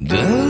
Duh.